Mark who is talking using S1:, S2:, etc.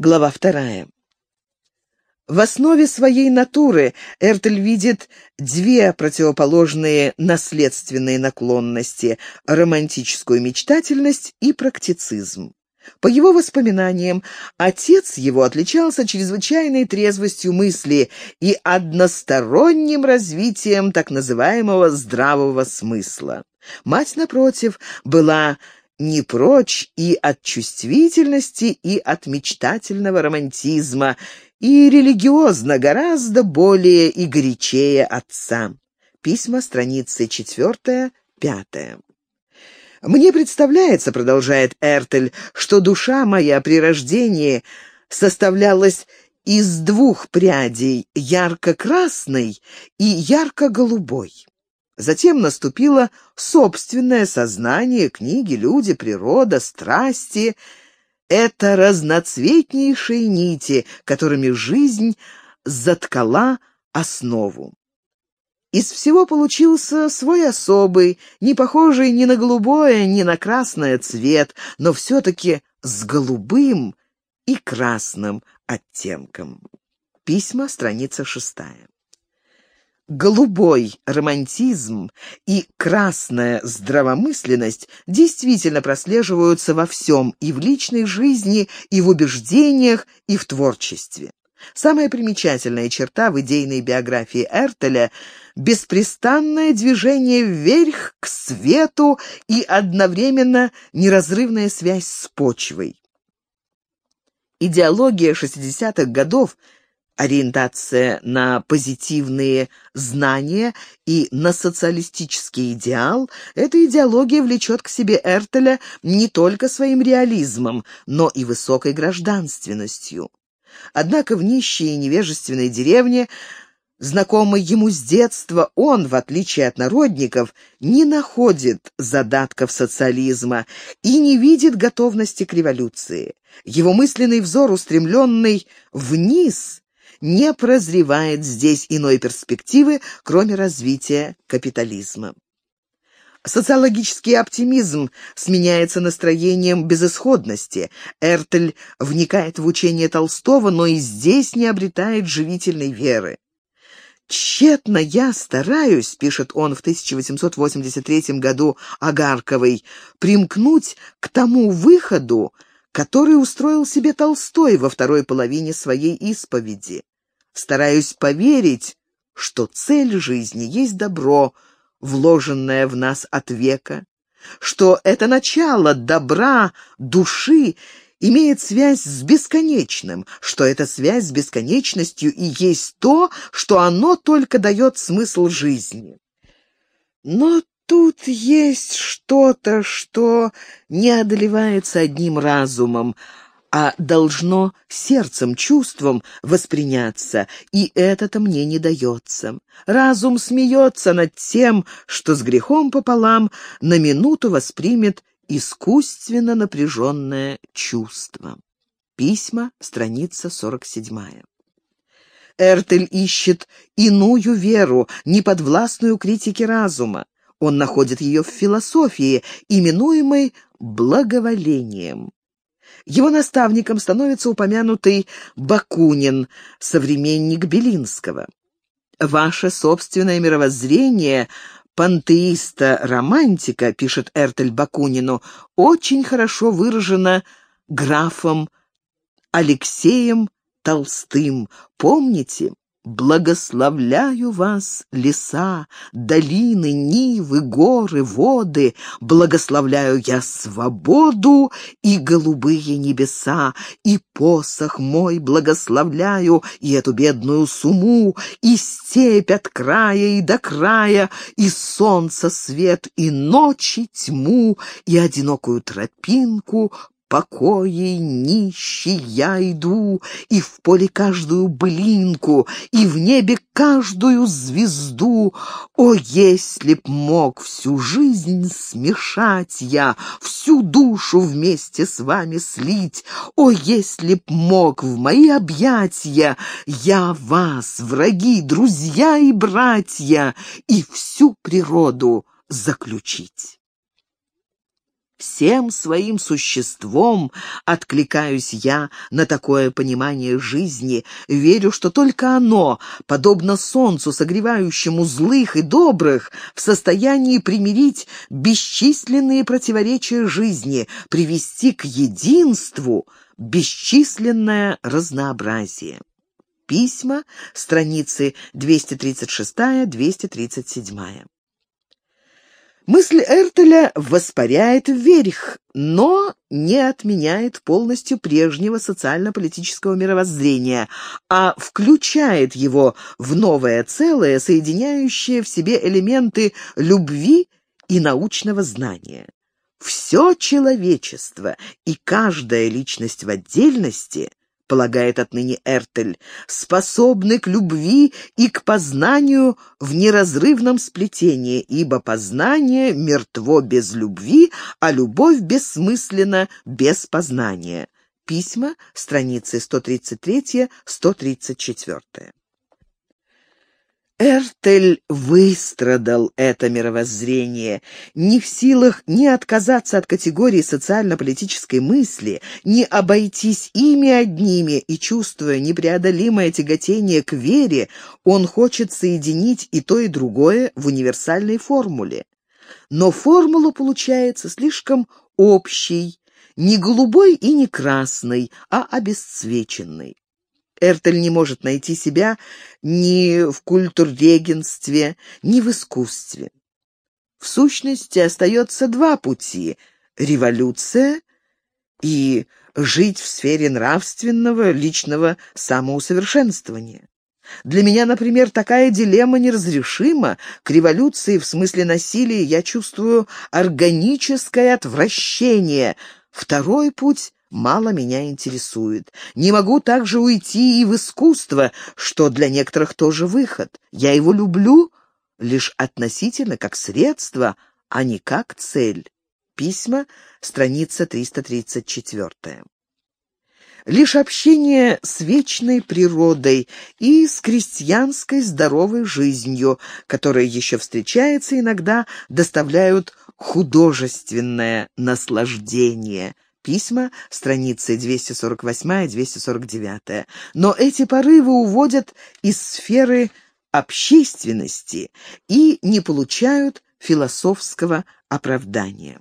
S1: Глава вторая. В основе своей натуры Эртель видит две противоположные наследственные наклонности – романтическую мечтательность и практицизм. По его воспоминаниям, отец его отличался чрезвычайной трезвостью мысли и односторонним развитием так называемого здравого смысла. Мать, напротив, была не прочь и от чувствительности, и от мечтательного романтизма, и религиозно гораздо более и горячее отца. Письма, страницы 4-5. «Мне представляется, — продолжает Эртель, — что душа моя при рождении составлялась из двух прядей, ярко-красной и ярко-голубой. Затем наступило собственное сознание, книги, люди, природа, страсти. Это разноцветнейшие нити, которыми жизнь заткала основу. Из всего получился свой особый, не похожий ни на голубое, ни на красное цвет, но все-таки с голубым и красным оттенком. Письма, страница шестая голубой романтизм и красная здравомысленность действительно прослеживаются во всем, и в личной жизни, и в убеждениях, и в творчестве. Самая примечательная черта в идейной биографии Эртеля — беспрестанное движение вверх к свету и одновременно неразрывная связь с почвой. Идеология 60-х годов — ориентация на позитивные знания и на социалистический идеал, эта идеология влечет к себе Эртеля не только своим реализмом, но и высокой гражданственностью. Однако в нищей и невежественной деревне, знакомый ему с детства, он, в отличие от народников, не находит задатков социализма и не видит готовности к революции. Его мысленный взор, устремленный вниз, не прозревает здесь иной перспективы, кроме развития капитализма. Социологический оптимизм сменяется настроением безысходности. Эртель вникает в учение Толстого, но и здесь не обретает живительной веры. «Тщетно я стараюсь», — пишет он в 1883 году Агарковой, «примкнуть к тому выходу, который устроил себе Толстой во второй половине своей исповеди. Стараюсь поверить, что цель жизни есть добро, вложенное в нас от века, что это начало добра, души имеет связь с бесконечным, что эта связь с бесконечностью и есть то, что оно только дает смысл жизни. Но тут есть что-то, что не одолевается одним разумом, а должно сердцем, чувством восприняться, и это-то мне не дается. Разум смеется над тем, что с грехом пополам на минуту воспримет искусственно напряженное чувство. Письма, страница 47. Эртель ищет иную веру, неподвластную критике разума. Он находит ее в философии, именуемой благоволением. Его наставником становится упомянутый Бакунин, современник Белинского. «Ваше собственное мировоззрение пантеиста-романтика, — пишет Эртель Бакунину, — очень хорошо выражено графом Алексеем Толстым. Помните, Благословляю вас, леса, долины, нивы, горы, воды, Благословляю я свободу и голубые небеса, И посох мой благословляю, и эту бедную суму, И степь от края и до края, И солнца свет, и ночи тьму, И одинокую тропинку, покое нищий я иду, и в поле каждую блинку, и в небе каждую звезду. О, если б мог всю жизнь смешать я, всю душу вместе с вами слить, о, если б мог в мои объятия я вас, враги, друзья и братья, и всю природу заключить. Всем своим существом откликаюсь я на такое понимание жизни, верю, что только оно, подобно солнцу, согревающему злых и добрых, в состоянии примирить бесчисленные противоречия жизни, привести к единству бесчисленное разнообразие. Письма, страницы 236-237. Мысль Эртеля воспаряет вверх, но не отменяет полностью прежнего социально-политического мировоззрения, а включает его в новое целое, соединяющее в себе элементы любви и научного знания. Все человечество и каждая личность в отдельности полагает отныне Эртель, способны к любви и к познанию в неразрывном сплетении, ибо познание мертво без любви, а любовь бессмысленна без познания. Письма, страницы 133-134. Эртель выстрадал это мировоззрение, не в силах ни отказаться от категории социально-политической мысли, ни обойтись ими одними, и, чувствуя непреодолимое тяготение к вере, он хочет соединить и то, и другое в универсальной формуле. Но формула получается слишком общей, не голубой и не красной, а обесцвеченной. Эртель не может найти себя ни в культуррегенстве, ни в искусстве. В сущности, остается два пути — революция и жить в сфере нравственного, личного самоусовершенствования. Для меня, например, такая дилемма неразрешима. К революции в смысле насилия я чувствую органическое отвращение. Второй путь мало меня интересует. Не могу также уйти и в искусство, что для некоторых тоже выход. Я его люблю лишь относительно как средство, а не как цель. Письма, страница 334. Лишь общение с вечной природой и с крестьянской здоровой жизнью, которая еще встречается иногда, доставляют художественное наслаждение – Письма, страницы 248-249. Но эти порывы уводят из сферы общественности и не получают философского оправдания.